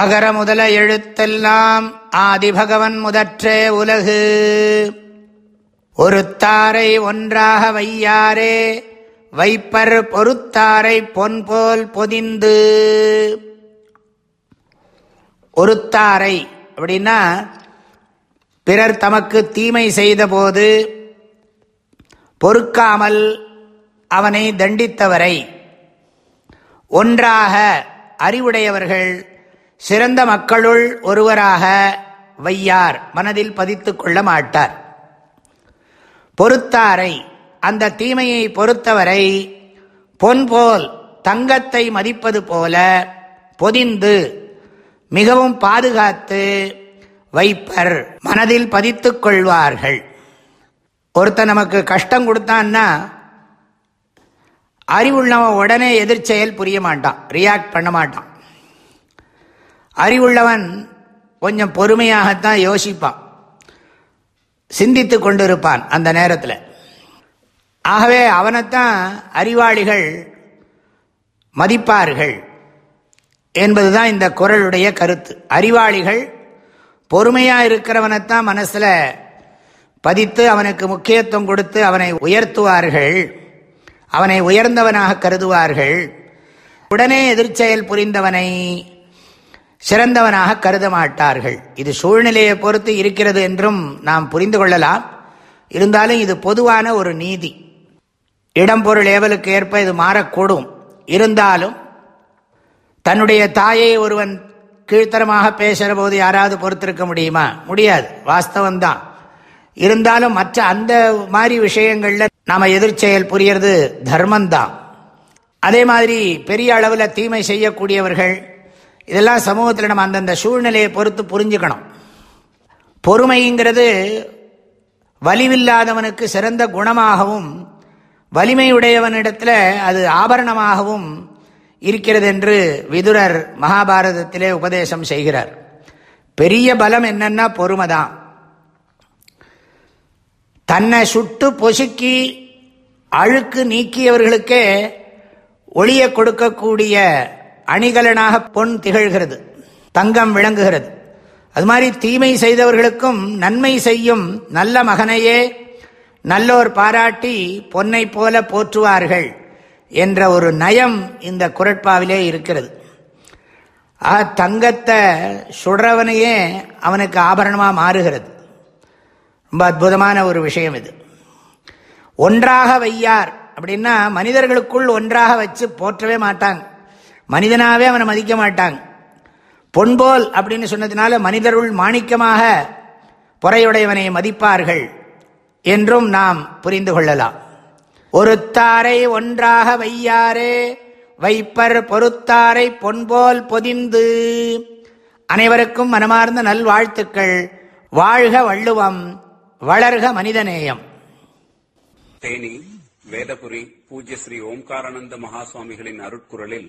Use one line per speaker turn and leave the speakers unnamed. அகர முதல எழுத்தெல்லாம் ஆதிபகவன் முதற்றே உலகு ஒருத்தாரை ஒன்றாக வையாரே வைப்பர் பொறுத்தாரை பொன்போல் பொதிந்து ஒருத்தாரை அப்படின்னா பிறர் தமக்கு தீமை செய்தபோது பொறுக்காமல் அவனை தண்டித்தவரை ஒன்றாக அறிவுடையவர்கள் சிறந்த மக்களுள் ஒருவராக வையார் மனதில் பதித்து கொள்ள மாட்டார் பொறுத்தாரை அந்த தீமையை பொறுத்தவரை பொன்போல் தங்கத்தை மதிப்பது போல பொதிந்து மிகவும் பாதுகாத்து வைப்பர் மனதில் பதித்து கொள்வார்கள் ஒருத்தர் நமக்கு கஷ்டம் கொடுத்தான்னா அறிவுள்ளவன் உடனே எதிர்ச்செயல் புரிய மாட்டான் ரியாக்ட் பண்ண மாட்டான் அறிவுள்ளவன் கொஞ்சம் பொறுமையாகத்தான் யோசிப்பான் சிந்தித்து கொண்டிருப்பான் அந்த நேரத்தில் ஆகவே அவனைத்தான் அறிவாளிகள் மதிப்பார்கள் என்பதுதான் இந்த குரலுடைய கருத்து அறிவாளிகள் பொறுமையாக இருக்கிறவனைத்தான் மனசில் பதித்து அவனுக்கு முக்கியத்துவம் கொடுத்து அவனை உயர்த்துவார்கள் அவனை உயர்ந்தவனாக கருதுவார்கள் உடனே எதிர்ச்செயல் புரிந்தவனை சிறந்தவனாக கருத மாட்டார்கள் இது சூழ்நிலையை பொறுத்து இருக்கிறது என்றும் நாம் புரிந்து கொள்ளலாம் இருந்தாலும் இது பொதுவான ஒரு நீதி இடம்பொருள் ஏவலுக்கு ஏற்ப இது மாறக்கூடும் இருந்தாலும் தன்னுடைய தாயை ஒருவன் கீழ்த்தரமாக பேசுகிற போது யாராவது பொறுத்திருக்க முடியுமா முடியாது வாஸ்தவம்தான் இருந்தாலும் மற்ற அந்த மாதிரி விஷயங்களில் நாம் எதிர்ச்செயல் புரியறது தர்மம்தான் அதே மாதிரி பெரிய அளவில் தீமை செய்யக்கூடியவர்கள் இதெல்லாம் சமூகத்தில் நம்ம அந்தந்த சூழ்நிலையை பொறுத்து புரிஞ்சுக்கணும் பொறுமைங்கிறது வலிவில்லாதவனுக்கு சிறந்த குணமாகவும் வலிமையுடையவனிடத்தில் அது ஆபரணமாகவும் இருக்கிறது என்று விதுரர் மகாபாரதத்திலே உபதேசம் செய்கிறார் பெரிய பலம் என்னன்னா பொறுமை தான் தன்னை சுட்டு பொசுக்கி அழுக்கு நீக்கியவர்களுக்கே ஒளிய கொடுக்கக்கூடிய அணிகலனாக பொன் திகழ்கிறது தங்கம் விளங்குகிறது அது மாதிரி தீமை செய்தவர்களுக்கும் நன்மை செய்யும் நல்ல மகனையே நல்லோர் பாராட்டி பொன்னை போல போற்றுவார்கள் என்ற ஒரு நயம் இந்த குரட்பாவிலே இருக்கிறது ஆக தங்கத்தை சுடுறவனையே அவனுக்கு ஆபரணமாக மாறுகிறது ரொம்ப அற்புதமான ஒரு விஷயம் இது ஒன்றாக வையார் அப்படின்னா மனிதர்களுக்குள் ஒன்றாக வச்சு போற்றவே மாட்டாங்க மனிதனாகவே அவனை மதிக்க மாட்டாங்க பொன்போல் அப்படின்னு சொன்னதுனால மனிதருள் மாணிக்கமாக பொறையுடையவனை மதிப்பார்கள் என்றும் நாம் புரிந்து கொள்ளலாம் ஒருத்தாரை ஒன்றாக வையாரே வைப்பர் பொறுத்தாரை பொன்போல் பொதிந்து அனைவருக்கும் மனமார்ந்த நல்வாழ்த்துக்கள் வாழ்க வள்ளுவம் வளர்க மனிதநேயம்
தேனி வேதபுரி பூஜ்ய ஸ்ரீ ஓம்காரானந்த மகாசுவாமிகளின் அருட்குரலில்